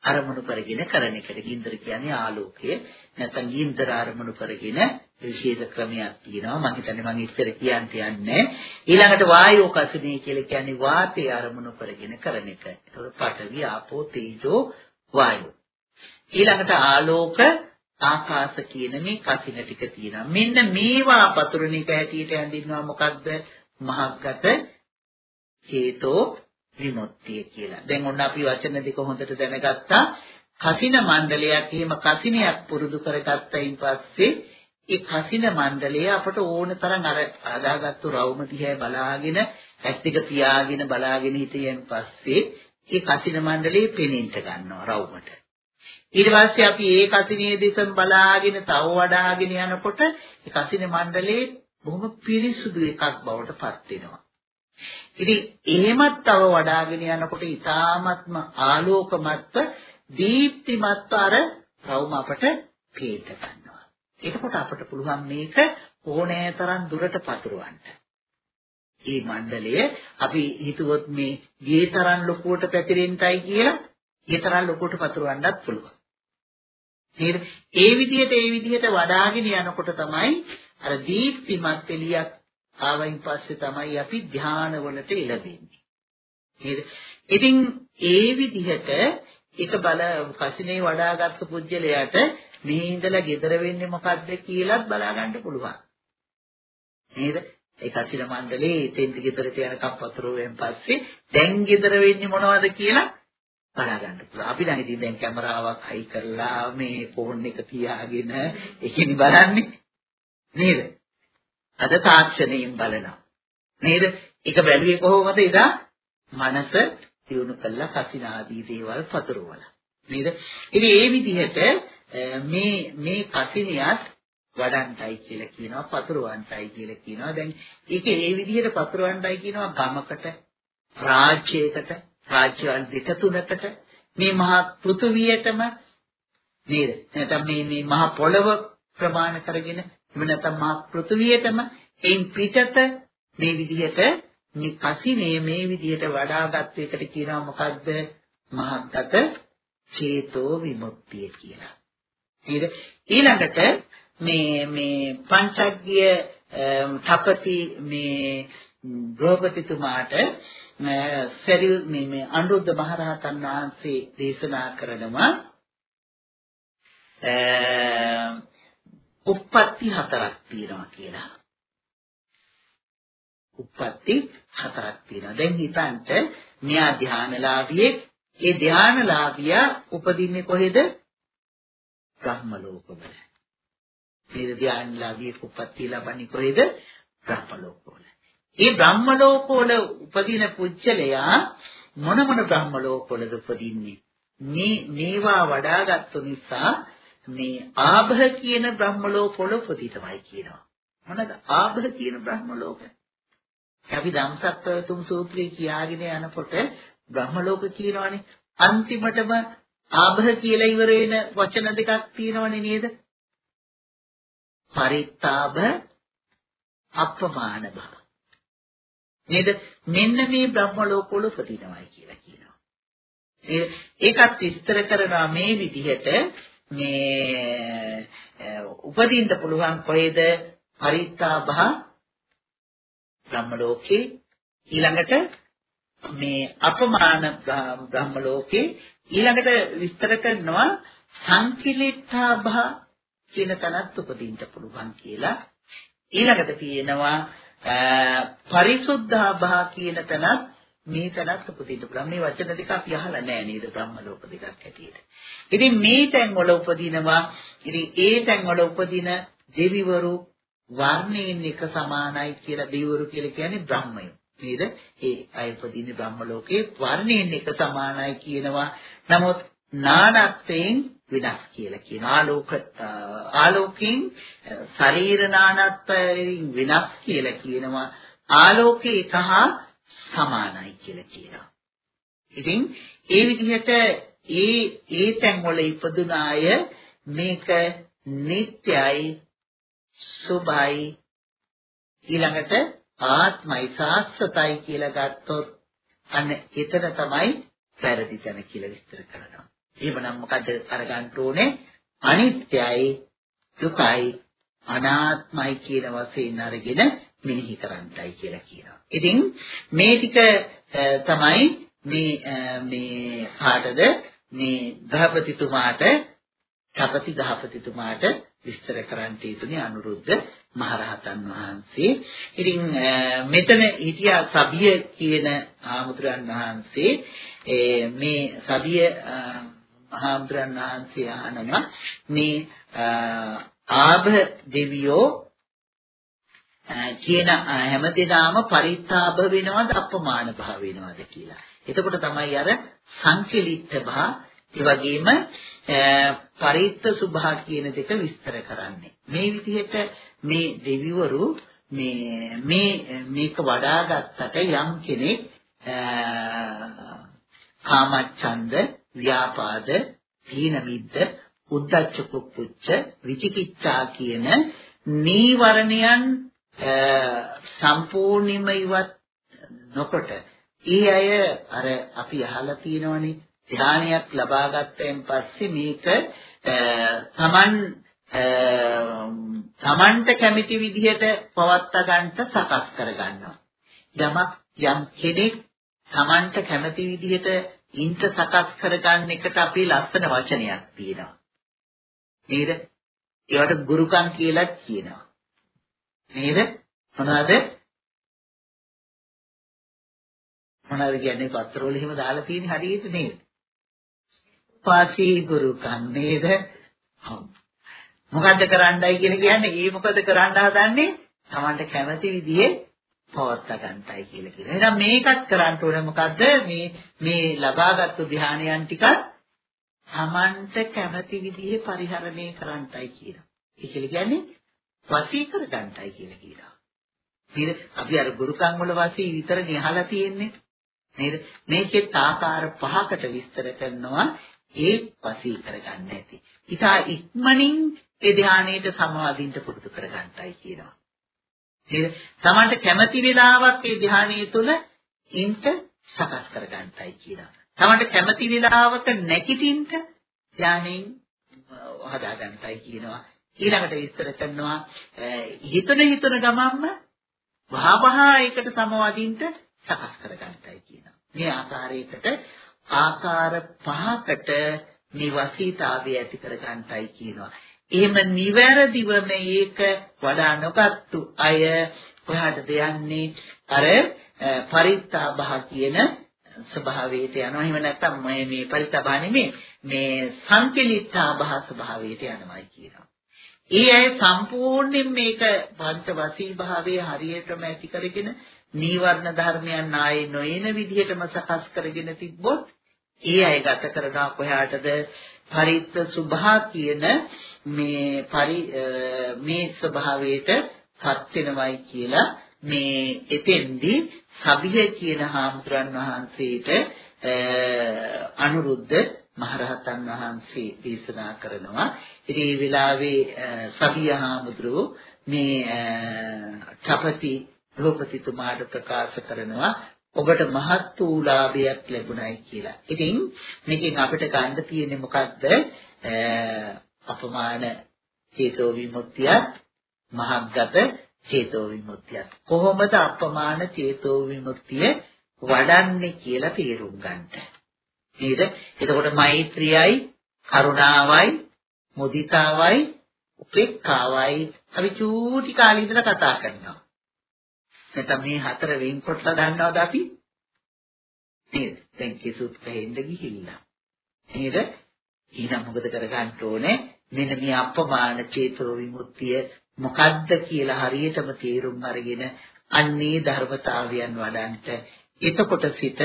අරමුණු කරගෙන කරන එකට ගින්දර කියන්නේ ආලෝකය. නැත්නම් ගින්දර අරමුණු කරගෙන විශේෂ ක්‍රමයක් තියෙනවා. මම හිතන්නේ මම ඉස්සර කියන්න යන්නේ. ඊළඟට වායෝ කසිනේ කියලා කියන්නේ වාතය අරමුණු කරගෙන කරන එක. ඒතකොට පඨවි, ආපෝ, තේජෝ, වායෝ. ඊළඟට ආලෝක ආකාශ කියන මේ කසින ටික තියෙනවා. මෙන්න මේවා පතුරණ එක හැටියට හඳුන්වනවා මොකක්ද? මහග්ගත චේතෝ විමුක්තිය කියලා. දැන් ඔන්න අපි වචන දෙක හොඳට දැනගත්තා. කසින මණ්ඩලයක් එහෙම කසිනයක් පුරුදු කරගත්තයින් පස්සේ ඒ කසින මණ්ඩලය අපට ඕන තරම් අර අදාගත්තු රවුම දිහා බලාගෙන ඇස් දෙක පියාගෙන බලාගෙන හිටියන් පස්සේ ඒ කසින මණ්ඩලේ පෙනෙන්න ගන්නවා රවුමට. ඊට පස්සේ අපි ඒ කසිනේ දෙසම බලාගෙන තව වඩාගෙන යනකොට ඒ කසින මණ්ඩලේ බොහොම පිරිසුදු එකක් බවට පත් වෙනවා. ඉතින් එහෙමත් තව වඩාගෙන යනකොට ඊ타ත්ම ආලෝකමත්ව දීප්තිමත්ව අර රවුම අපට පේත ගන්නවා. එතකොට අපට පුළුවන් මේක ඕනෑතරම් දුරට පතුරවන්න. මේ මණ්ඩලය අපි හිතුවොත් මේ ගේ තරම් ලොකුවට පැතිරෙන්නයි කියලා ගේ තරම් ලොකුවට පතුරවන්නත් පුළුවන්. නේද? ඒ විදිහට ඒ විදිහට වඩාගෙන යනකොට තමයි අර දීප්තිමත් එළියක් ආවයින් පස්සේ තමයි අපි ධානවලට එළඹෙන්නේ. නේද? ඉතින් ඒ විදිහට ඒක බල කසිනේ වඩාගත්තු පුජ්‍යලයට මේ ඉඳලා gedara වෙන්නේ මොකද්ද කියලාත් බලා ගන්න පුළුවන්. නේද? ඒ කසින මණ්ඩලේ එතෙන්ට gedara යනකම් පතුරුවෙන් පස්සේ දැන් gedara වෙන්නේ මොනවද කියලා බලා ගන්න පුළුවන්. අපි නම් ඉතින් දැන් කැමරාවක් හයි කරලා මේ ෆෝන් එක තියාගෙන ඒකෙනි බලන්නේ. නේද? අද තාක්ෂණයෙන් බලනවා. නේද? ඒක බැලුවේ කොහොමද එදා? මනස දියුණු කළා කසින ආදී දේවල් පතුරවලා. නේද? ඉතින් ඒ විදිහට මේ මේ කසිනියත් වඩන්ටයි කියලා කියනවා පතුරවන්ටයි කියලා කියනවා. දැන් ඒක ඒ විදිහට පතුරවන්ටයි කියනවා ගමකට රාජ්‍යයකට රාජ්‍යවල් දෙක තුනකට මේ මහා පෘථුවියටම නේද? නැත්නම් මේ මේ මහා පොළව ප්‍රමාණ කරගෙන එහෙම නැත්නම් මහා පෘථුවියටම එයින් පිටත මේ විදිහට මේ කසිනේ මේ විදිහට වඩාගත් එකට කියනවා මොකද්ද? මහත්ගත චේතෝ විමුක්තිය කියලා. නේද? ඊළඟට මේ මේ පංචග්ගිය තපති මේ ගෘහපතිතුමාට සරි මේ මේ අනුරුද්ධ මහරහතන් වහන්සේ දේශනා කරනවා උප්පත්ති හතරක් තියෙනවා කියලා. උප්පත්ති හතරක් තියෙනවා. දැන් හිතන්න මෙයා ධානලාභියෙක්. ඒ ධානලාභියා උපදින්නේ කොහෙද? බ්‍රහ්ම ලෝකවල. මේ ධානලාභියෙක් උප්පත්ති ලබන්නේ කොහෙද? බ්‍රහ්ම ලෝකවල. ඒ බ්‍රහ්ම ලෝකවල උපදින පුජ්‍යලයා මොන මොන බ්‍රහ්ම ලෝකවලද උපදින්නේ? මේ මේවා වඩාගත්තු නිසා මේ ආභ කියන බ්‍රහ්ම ලෝකවල උපදිතමයි කියනවා. මොනද ආභ කියන බ්‍රහ්ම ලෝකය? අපි ධම්සත්වතුම් සූත්‍රය කියාගෙන යනකොට බ්‍රහ්ම ලෝක කියනවනේ අන්තිමටම ආභ කියලා ඉවර වෙන වචන දෙකක් තියෙනවනේ නේද? පරිත්තාභ අප්‍රමාණ භව. නේද? මෙන්න මේ බ්‍රහ්ම ලෝකවල උපදිනවයි කියලා කියනවා. ඒකත් විස්තර කරනවා මේ විදිහට මේ උපදින්න පුළුවන් කොහෙද? පරිත්තාභ බ්‍රහ්ම ලෝකේ ඊළඟට මේ අපමාන බ්‍රහ්ම ලෝකේ ඊළඟට විස්තර කරනවා සංකිලිට්ඨාභ කියන තැනත් උපදින්න පුළුවන් කියලා. ඊළඟට තියෙනවා පරිසුද්ධාභ කියන තැනත් මේ තැනත් උපදින්න පුළුවන් මේ වචන දෙක අපි අහලා නැහැ නේද බ්‍රහ්ම ලෝක දෙකක් හැටියට ඉතින් මේ තැන් වල උපදිනවා ඉතින් ඒ තැන් වල උපදින දෙවිවරු වර්ණයෙන් එක සමානයි කියලා දෙවිවරු කියලා කියන්නේ බ්‍රහ්මයෝ. නේද? ඒ අය උපදින්නේ බ්‍රහ්ම ලෝකේ වර්ණයෙන් එක සමානයි කියනවා. නමුත් නානත්වයෙන් විනාශ කියලා කියනවා. ආලෝක ආලෝකයෙන් ශරීර නානත්වයෙන් විනාශ කියලා කියනවා. ආලෝකේ එක හා සමානයි කියලා කියනවා. ඉතින් ඒ විදිහට ඒ ඒ තැන් වල ඉපදුන අය මේක නිට්ටයයි සුභයි ඊළඟට ආත්මයි සාස්වතයි කියලා ගත්තොත් අන්න එතන තමයි වැරදි තැන කියලා විස්තර කරනවා. එහෙමනම් මොකද අරගන්න ඕනේ? අනිත්‍යයි දුකයි අනාත්මයි කියන වශයෙන් අරගෙන මෙනෙහි කරන්නයි කියලා කියනවා. ඉතින් මේ ටික තමයි මේ මේ පාඩද මේ ගහපතිතුමාට තපති ගහපතිතුමාට විස්තර කරන්නට යෙදුනේ අනුරුද්ධ මහරහතන් වහන්සේ. ඉතින් මෙතන හිටියා සබිය කියන ආමුද්‍රයන් වහන්සේ මේ සබිය මහාමුද්‍රයන් වහන්සේ අහනවා මේ ආභ දෙවියෝ කියන හැමදෙනාම පරිත්තාභ වෙනවද අපමාන භාව වෙනවද කියලා. එතකොට තමයි අර සංකලිට භා ඒ වගේම පරිත්ත සුභා කියන දෙක විස්තර කරන්නේ. මේ විදිහට මේ දෙවිවරු මේ මේ මේක වඩා ගත්තට යම් කෙනෙක් කාමච්ඡන්ද, ව්‍යාපාද, තීන මිද්ද, උද්ධච්ච කුච්ච, විචිකිච්ඡා කියන නීවරණයන් සම්පූර්ණයෙන්ම ඉවත් නොකොට ඒ අය අර අපි අහලා තියෙනවනේ ධානයක් ලබා ගත්තයින් පස්සේ මේක තමන් තමන්ට කැමති විදිහට පවත්වා ගන්නට සකස් කර ගන්නවා. යමක් යම් කෙනෙක් තමන්ට කැමති විදිහට ඉන්ට සකස් කරගන්න එකට අපේ ලස්සන වචනයක් තියෙනවා. නේද? ඒවට ගුරුකම් කියලා කියනවා. නේද? මොනවාද? මොනවද කියන්නේ පත්‍රවල එහෙම දාලා තියෙන හරියට නේද? පාසී ගුරුකම් නේද? මොකද්ද කරන්නයි කියන කියන්නේ ඒ මොකද කරන්න හදන්නේ? Tamanට කැමති විදිහේ පවත්වා ගන්නයි කියලා කියනවා. එහෙනම් මේකත් කරන්න ඕනේ මොකද්ද? මේ මේ ලබාගත්තු ධානයන් ටිකත් Tamanට කැමති විදිහේ පරිහරණය කරන්නයි කියනවා. ඒ කියන්නේ වසී කර ගන්නයි කියලා කියනවා. නේද? අපි අර ගුරුකම් වල වසී විතරනේ අහලා තියෙන්නේ. නේද? මේකෙත් ආකාර පහකට විස්තර කරනවා ඒ වසී කරගන්න ඇති. ඊට ඉක්මනින් ඒ ධානයේට සමාදින්ට පුරුදු කරගන්නයි කියනවා. නේද? Tamanට කැමති වෙලාවක් ඒ ධානයේ තුල ඉන්ට සකස් කරගන්නයි කියනවා. Tamanට කැමති වෙලාවක නැගිටින්න ධානයෙන් හදාගන්නයි කියනවා. ඊළඟට විස්තර කරනවා හිතන හිතන ගමන්ම වහවහා ඒකට සමවදින්න සකස් කරගන්නයි කියනවා. මේ ආකාරයකට ආකාර පහකට මේ වසීතාවය ඇති කරගන්නයි කියනවා. එහෙම නිවැරදිව මේක වඩා නොගත්තු අය කොහාටද යන්නේ අර පරිත්තාභහ කියන ස්වභාවයට යනවා එහෙම නැත්නම් මේ මේ පරිත්තාභහ නෙමෙයි මේ සංකලිට්ඨාභහ ස්වභාවයට යනවායි කියනවා. ඒ අය සම්පූර්ණයෙන් මේක පංච වසී භාවයේ හරියටම ඇති කරගෙන නීවරණ ධර්මයන් ආයේ නොයන විදිහටම සකස් කරගෙන තිබ්බොත් ඒ අය ගත කරනවා කොහාටද පරිත්ත සුභා කියන මේ පරි මේ ස්වභාවයට පත් වෙනවයි කියලා මේ එතෙන්දී සබිය කියන හාමුදුරන් වහන්සේට අනුරුද්ධ මහරහතන් වහන්සේ දේශනා කරනවා. ඉතින් මේ වෙලාවේ සබිය හාමුදුරුවෝ මේ චපති රූපතිතුමාට ප්‍රකාශ කරනවා ඔබට මහත් වූ ලාභයක් ලැබුණයි කියලා. ඉතින් මේකෙන් අපිට ගන්න තියෙන්නේ මොකද්ද? අපමාන චේතෝ විමුක්තියත් මහත්ගත චේතෝ විමුක්තියත්. කොහොමද අපමාන චේතෝ විමුක්තිය වඩන්නේ කියලා තේරුම් ගන්නට. නේද? එතකොට මෛත්‍රියයි, කරුණාවයි, මුදිතාවයි, උපේක්ඛාවයි අපි චූටි කාලේ ඉඳලා කතා කරනවා. නැත්නම් මේ හතර වෙන්කොටලා දන්නවද අපි? නේද? දැන් කිසුත් වෙහෙන්න ගිහිල්ලා. නේද? ඊළඟ මොකද කරගන්න ඕනේ? මෙන්න මේ අපමාන චේතෝ විමුක්තිය මොකද්ද කියලා හරියටම තේරුම් අරගෙන අන්නේ ධර්මතාවයන් වඩන්ට එතකොට සිත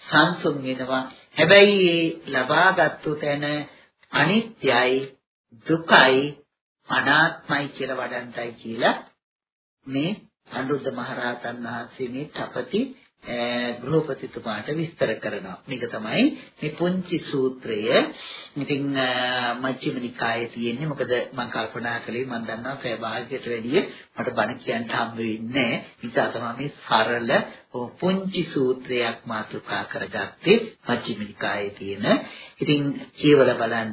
සංසුන් වෙනවා. හැබැයි මේ ලබාගත්තු තැන අනිත්‍යයි, දුකයි, අනාත්මයි කියලා වඩන්ටයි කියලා මේ අනුරුද්ධ මහරහතන් වහන්සේ මේ තපති ගෘහපතිතුමාට විස්තර කරනවා. මේක තමයි මේ පුංචි සූත්‍රය. ඉතින් මජ්ක්‍ධිම නිකායේ තියෙන්නේ මොකද මම කල්පනා කළේ මම දන්නවා පැය භාගයකට වැඩිය මට බණ කියන්න හම්බ වෙන්නේ නැහැ. නිසා තමයි මේ සරල පුංචි සූත්‍රයක් මාතෘකා කරගත්තේ මජ්ක්‍ධිම නිකායේ තියෙන. ඉතින් කියවලා බලන්න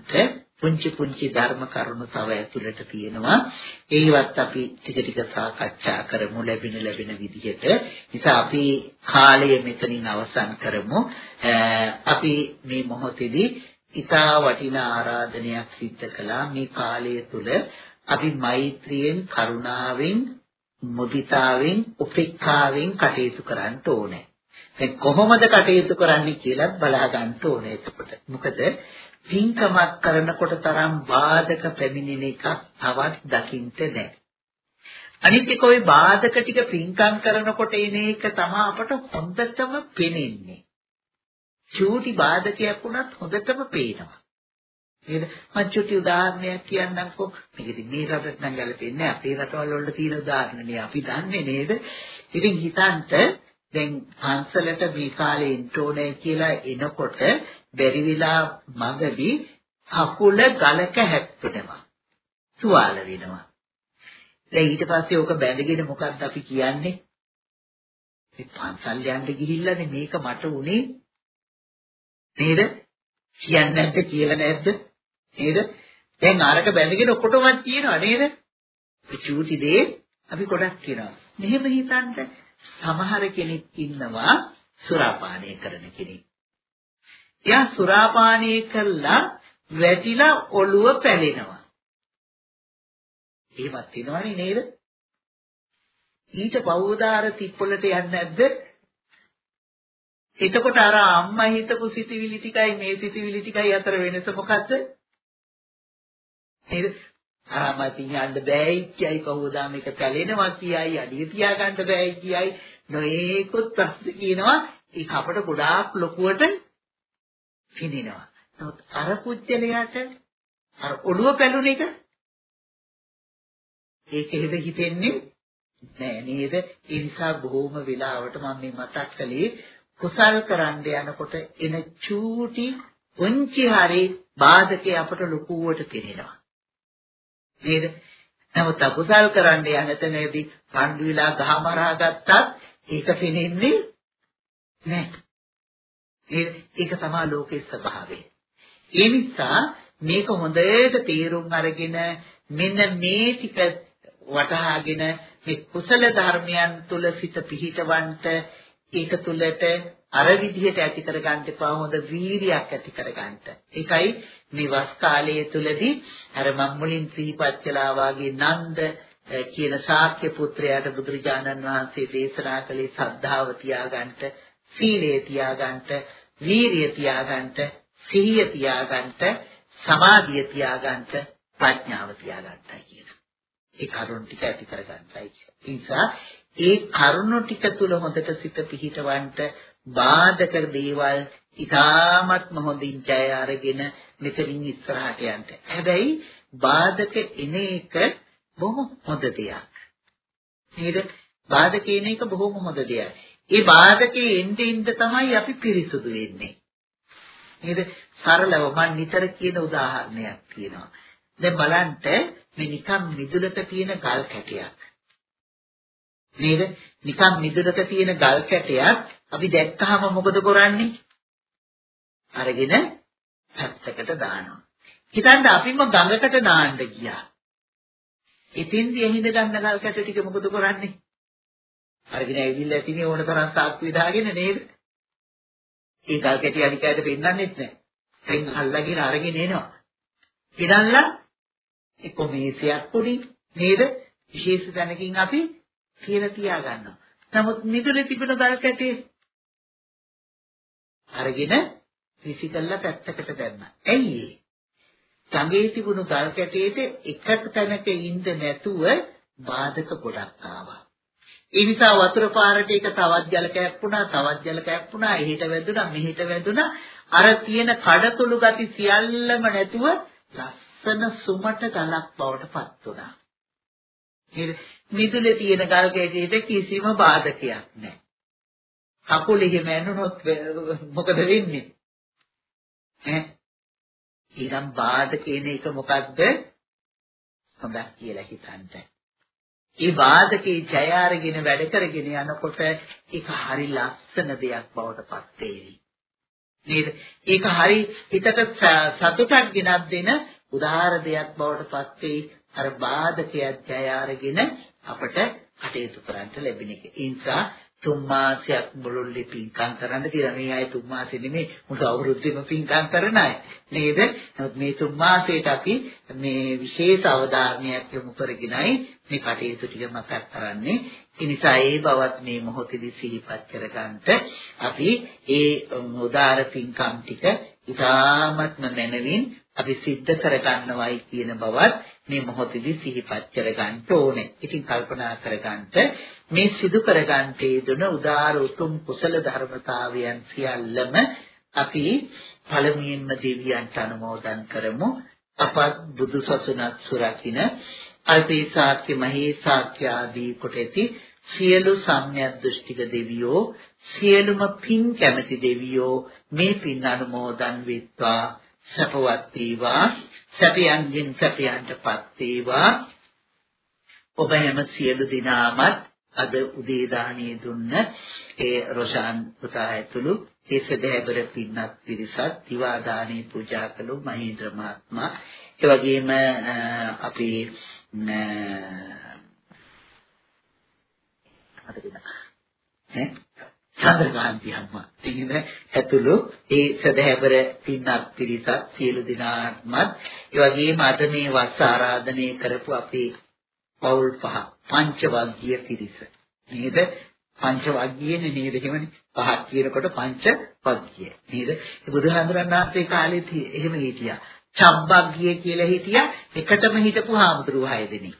පුංචි පුංචි ධර්ම කරුණු තව ඇතුළට තියෙනවා. ඒවත් අපි ටික ටික සාකච්ඡා කරමු ලැබෙන ලැබෙන විදිහට. නිසා අපි කාලය මෙතනින් අවසන් කරමු. අපි මේ මොහොතේදී ඊතා වටිනා ආරාධනයක් සිද්ධ කළා මේ කාලය තුල අපි මෛත්‍රියෙන් කරුණාවෙන් මුදිතාවෙන් උපේක්ඛාවෙන් කටයුතු කරන්න ඕනේ. දැන් කොහොමද කටයුතු කරන්නේ කියලා බලා ගන්න ඕනේ එතකොට. මොකද පින්කමක් කරනකොට තරම් බාධක පැමිණෙන එකක් තවත් දකින්න නැහැ. අනිත් එක ওই බාධක ටික පින්කම් කරනකොට එන එක තමයි අපට හොඳටම පෙනෙන්නේ. චූටි බාධකයක් වුණත් හොඳටම පේනවා. නේද? මම චුටි උදාහරණයක් කියන්නම්කෝ. මේක ඉතින් මේ රටට නම් ගැලපෙන්නේ නැහැ. අපේ රටවල් වල තියෙන උදාහරණනේ අපි දන්නේ නේද? ඉතින් හිතන්ට දැන් පන්සලට මේ කාලේ එන්න ඕනේ කියලා එනකොට බැරි වෙලා මගදී කකුල ගලක හැප්පෙනවා. තුවාල වෙනවා. දැන් ඊට පස්සේ ඕක බැඳගෙන මොකක්ද අපි කියන්නේ? මේ පන්සල් යන්න ගිහිල්ලානේ මේක මට උනේ නේද? කියන්නේ නැද්ද කියලා නැද්ද? නේද? දැන් අරක බැඳගෙන ඔක්කොටම කියනවා නේද? චූටි දේ අපි ගොඩක් කියනවා. මෙහෙම හිතන්න සමහර කෙනෙක් ඉන්නවා සුරාපානය කරන කෙනෙක්. එයා සුරාපානය කළා වැටිලා ඔළුව පැලෙනවා. එහෙමත් වෙනවනේ නේද? ඊට පවෝදාර තිප්පොළට යන්නේ නැද්ද? එතකොට අර අම්මා හිතපු සිතිවිලි ටිකයි මේ සිතිවිලි ටිකයි අතර වෙනස මොකද්ද? නේද? ආමතින් යන්න බෑයි කියයි කවුදා මේක පැලෙනවා කියයි අඩිය තියාගන්න බෑයි කියයි නොඒකුත් ප්‍රශ්න කියනවා ඒක අපට ගොඩාක් ලොකුවට හිඳිනවා. නමුත් අර පුජ්‍යලයට අර ඔළුව පැලුන එක ඒකෙද හිතෙන්නේ නෑ නේද? ඒ නිසා බොහොම වෙලාවට මම මේ මතක් කළේ කුසල් කරන්න යනකොට එන චූටි උන්චි හරි බාධකේ අපට ලොකුවට පෙනෙනවා. නේද? නමුත් අකුසල් කරන්න යන තැනදී පණ්ඩු විලා ගහමරා ගත්තත් ඒක පෙනෙන්නේ නැහැ. ඒක තමයි ලෝකේ ස්වභාවය. ඒ නිසා මේක හොඳට තේරුම් අරගෙන මෙන්න මේ ටික වටහාගෙන මේ කුසල ධර්මයන් තුල සිත පිහිටවන්ට ඒක තුලට අර විදිහට ඇති කරගන්න එපා හොඳ වීරියක් ඇති කරගන්න. ඒකයි මේ වස් කාලයේ තුලදී අර මම් මුලින් සිහිපත් කළා වාගේ නන්ද කියන ශාක්‍ය පුත්‍රයාට බුදුරජාණන් වහන්සේ දේශනා කළේ සද්ධාව තියාගන්න, සීලය තියාගන්න, වීරිය තියාගන්න, සිහිය තියාගන්න, සමාධිය තියාගන්න, ප්‍රඥාව තියාගන්නයි කියන. ඒ කරුණ ටික ඇති කරගන්නයි. ඒ නිසා ඒ කරුණ ටික තුල හොඳට සිත පිහිටවන්න බාධක දේවල් ඉතාමත්ම හොඳින් ජය අරගෙන මෙතනින් ඉස්සරහට යන්න. හැබැයි බාධක එන එක බොහොම හොඳ දෙයක්. නේද? බාධක එන එක බොහොම හොඳ දෙයක්. ඒ බාධකේ එන්න එන්න තමයි අපි පිරිසුදු වෙන්නේ. නේද? සරලව මම නිතර කියන උදාහරණයක් කියනවා. දැන් බලන්න මේ නිකම් මිදුලක තියෙන ගල් කැටයක්. නේද? නිකම් මිදුලක තියෙන ගල් කැටයක් අපි දැක්කහම මොකද කරන්නේ? අරගෙන පැත්තකට දානවා. හිතන්න අපිම ගඟකට නාන්න ගියා. ඉතින්දී එහිඳ ගන්න ගල් කැට ටික මොකද කරන්නේ? අරගෙන ඇවිල්ලා තිනේ ඕන තරම් සාක්කු විදාගෙන නේද? ඒ ගල් කැටි අනිකයට පෙන්වන්නෙත් නැහැ. එයින් අල්ලගෙන අරගෙන එනවා. ගෙනල්ලා එක්ක මේසයක් පොඩි නේද? විශේෂ තැනකින් අපි කියලා තියා ගන්නවා. නමුත් මිදුලේ තිබෙන ගල් කැටේ අරගෙන විසිකල්ලා පැත්තකට දැම්මා. ඇයි ඒ? ගඟේ තිබුණු ගල් කැටේට එක තැනක ඉඳ නැතුව බාධක ගොඩක් ආවා. ඒ නිසා වතුර පාරට ඒක තවත් ජල කැප්පුණා, තවත් ජල කැප්පුණා, එහෙට වැදුනා, මෙහෙට වැදුනා. අර තියෙන කඩතුළු ගති සියල්ලම නැතුව ලස්සන සුමට ගලක් බවට පත් වුණා. මිදුලේ තියෙන ගල් කැටේට කිසිම බාධකයක් නැහැ. කකුල එහෙම ඇනුනොත් මොකද වෙන්නේ? ඈ ඊනම් බාධකේන එක මොකද්ද? හොඳක් කියලා හිතන්න. ඒ වාදකේ ජය අරගෙන වැඩ කරගෙන යනකොට ඒක හරි ලස්සන දෙයක් බවට පත් වෙයි. නේද? ඒක හරි හිතට සතුටක් ගෙනත් දෙන උදාාර දෙයක් බවට පත් වෙයි. අර වාදකයක් ජය අරගෙන අපට කටයුතු කරන්න ලැබෙන එක. ඒ නිසා තුන් මාසයක් මුළුල්ලේ පින්කම් කරන්න කියලා මේ අය තුන් මාසෙ නෙමෙයි මුළු අවුරුද්දෙම පින්කම් කරන අය නේද? නමුත් මේ තුන් මාසෙට අපි මේ විශේෂ අවධානයක් යොමු කරගෙනයි මේ කටයුතු ටික මතක් කරන්නේ. ඒ නිසා ඒ බවත් මේ මොහොතේදී සිහිපත් කරගන්නට අපි ඒ උදාර පින්කම් ටික ඉතාමත්ම මනවින් අපි සිද්ධ කරගන්නවයි කියන බවත් මේ මොහොතේදී සිහිපත් කරගන්න ඕනේ. ඉතින් කල්පනා කරගන්න මේ සිදු කරගන්න යෙදුන උදාර උතුම් කුසල ධර්මතාවයන් සියල්ලම අපි පළමුවෙන්ම දෙවියන්ට අනුමෝදන් කරමු. අපත් බුදු සසුනත් සුරකින්න අල්පේ ශාක්‍ය මහේ ශාක්‍ය ආදී කොට ඇති සියලු සම්‍යක් දෘෂ්ටික දෙවියෝ සියලුම පින් කැමැති දෙවියෝ මේ පින් අනුමෝදන් වෙත්වා සපවත් වේවා. සැපයන්ගෙන් සැපයන්ටපත් වේවා. ඔබ හැම සියලු දිනාමත් අද උදේ දාණය දුන්න ඒ රොෂාන් පුතා ඇතුළු ඒ සදහැබර පින්නත් පිරිසත් දිවා දාණය පූජා කළු මහේන්ද්‍ර මහත්මයා. ඒ වගේම අපේ අද දින ඈ? චන්ද්‍රකාන්ති අම්මා. ඉතින් ඇතුළු ඒ සදහැවර පින්වත් පිරිසත් සියලු දෙනාමත් ඒ වගේම අද මේ වස් ආරාධනය කරපු අපේ පවුල් පහ පංචවග්ගීය පිරිස. නේද? පංචවග්ගීයනේ නේද එහෙමනේ. පහක් කියනකොට පංචවග්ගීය. නේද? බුදුහාමුදුරන් වහන්සේ කාලෙත් එහෙම හිටියා. චබ්බග්ගීය කියලා හිටියා. එකටම හිටපු හාමුදුරුවෝ හය දෙනෙක්.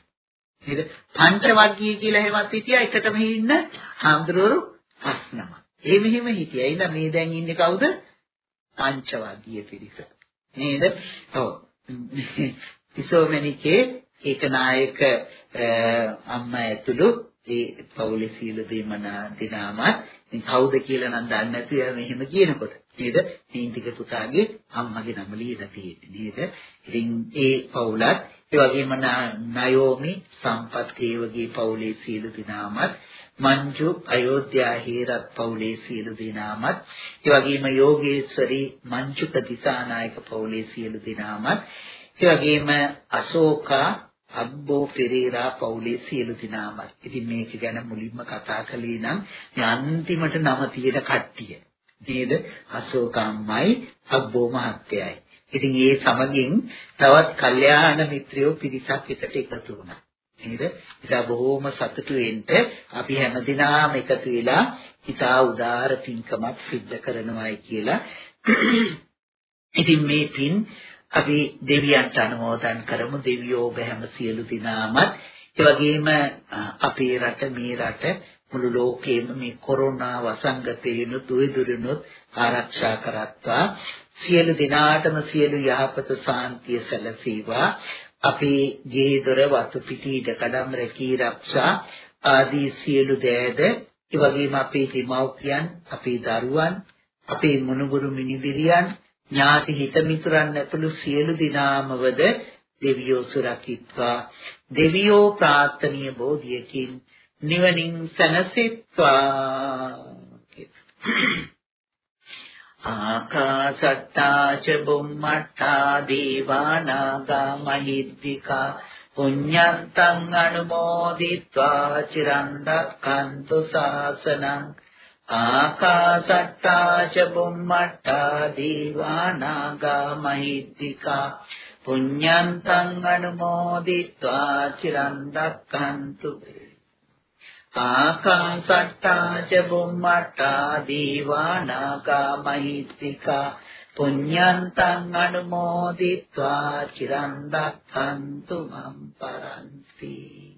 නේද? පංචවග්ගීය කියලා එහෙමත් හිටියා. එකටම ඉන්න හාමුදුරුවෝ පස් නම. ඒ මෙහෙම හිටියා. එහෙනම් මේ දැන් ඉන්නේ කවුද? පංචවග්ගීය පිරිස. නේද? ඔව්. ඉසෝමැනිකේ ඒක නායක අම්මා ඇතුළු ඒ පවුලේ සීල දෙමනා දිනාමත් ඉතින් කවුද කියලා නම් දන්නේ නැතුව මෙහෙම කියනකොට නේද? නීතික පුතාගේ අම්මගේ නම ලියලා තියෙන්නේ නේද? ඉතින් ඒ පවුලත් ඒ වගේම නයෝමි සම්පත් හේවගේ පවුලේ සීල දිනාමත් මංජු අයෝධ්‍යා හේරත් පවුලේ සියලු දෙනාමත් ඒ වගේම යෝගේශ්වරි මංජුක දිසානායක පවුලේ සියලු දෙනාමත් ඒ වගේම අශෝකා අබ්බෝ පෙරේරා පවුලේ සියලු දෙනාමත්. ඉතින් මේක ගැන මුලින්ම කතා කළේ නම් මේ අන්තිමට නම තියෙන කට්ටිය. නේද? අශෝකම්මයි අබ්බෝ මහත්තයයි. ඉතින් ඒ සමගින් තවත් කල්යාණ මිත්‍රයෝ පිරිසක් එකට එකතු වුණා. නේද? ඉතින් බොහෝම සතුටු වෙන්න අපි හැමදිනාම එකතු වෙලා හිතා උදාර පින්කමක් සිද්ධ කරනවායි කියලා. ඉතින් මේ පින් අපි දෙවියන්ට අනුමෝදන් කරමු දෙවියෝ ඔබ හැම සියලු දිනාමත් ඒ වගේම අපේ රට මේ රට මුළු ලෝකෙම මේ කොරෝනා වසංගතයෙන් දුයදුරුනොත් ආරක්ෂා කරත්වා සියලු දිනාටම සියලු යහපත සාන්තිය සැලසීවා අපේ ගේ දොර වතු පිටි ඉඩකඩම් රැකී ආරක්ෂා ආදී සියලු දෑද ඒ වගේම අපේ දෙමව්පියන් අපේ දරුවන් අපේ මුණුබුරු මිනිබිරියන් ඥාති හිත මිතුරන් ඇතුළු සියලු දිනාමවද දෙවියෝ සුරකිත්වා. දෙවියෝ ප්‍රාර්ථනීය බෝධියකින් නිවනින් සැනසෙත්වා. ආකාශට්ටා ච බුම්මට්ටා දීවානාගා මහිද්దికා පුඤ්ඤන්තං අනුමෝදිत्वा චිරන් රක්칸තු සාසනං ආකාශට්ටා ච බුම්මට්ටා දීවානාගා මහිද්దికා පුඤ්ඤන්තං අනුමෝදිत्वा චිරන් රක්칸තු ආකාසට්ටා ච බුම්මට්ටා දීවානාගා මහිත්‍තිකා පුඤ්ඤන්තං අනුමෝදිත්වා චිරන් රක්ඛන්තු මම් පරන්ති।